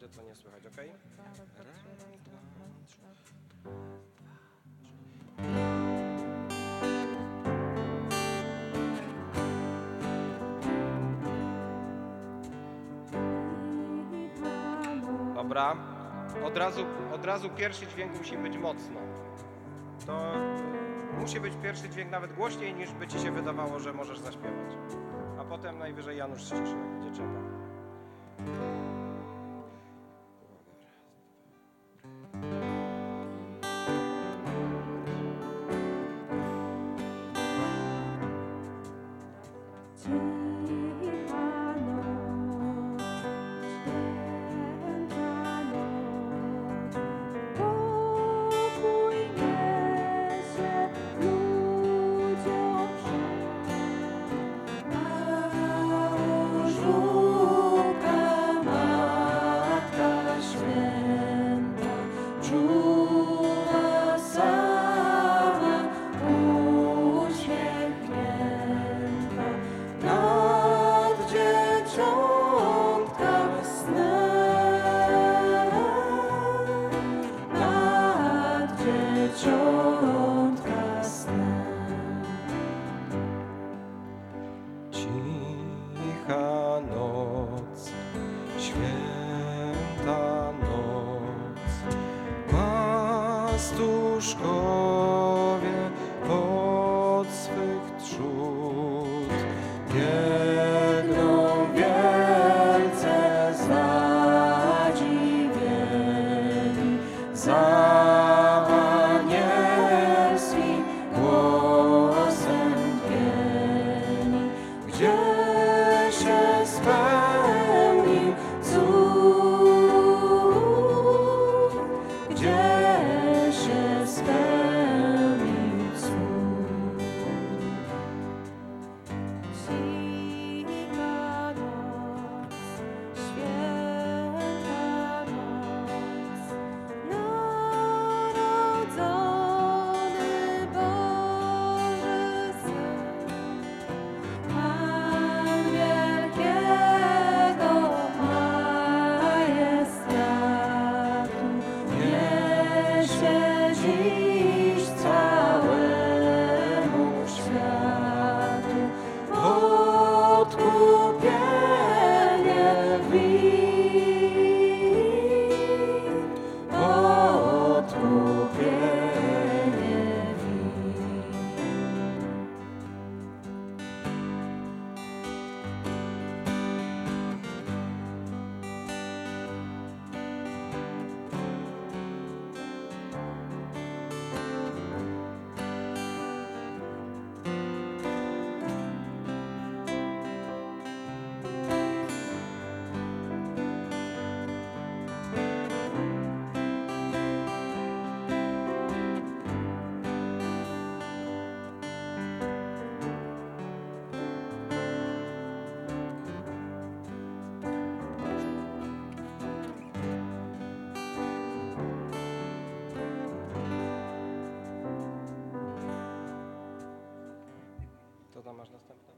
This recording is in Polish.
będzie co nie słychać, ok? Dobra. Od razu, od razu pierwszy dźwięk musi być mocno. To musi być pierwszy dźwięk nawet głośniej niż by ci się wydawało, że możesz zaśpiewać. A potem najwyżej Janusz ściszy, jak będzie Cicha noc, święta noc, pastuszkowie pod swych trzód biegną wielce zadziwieni. następny.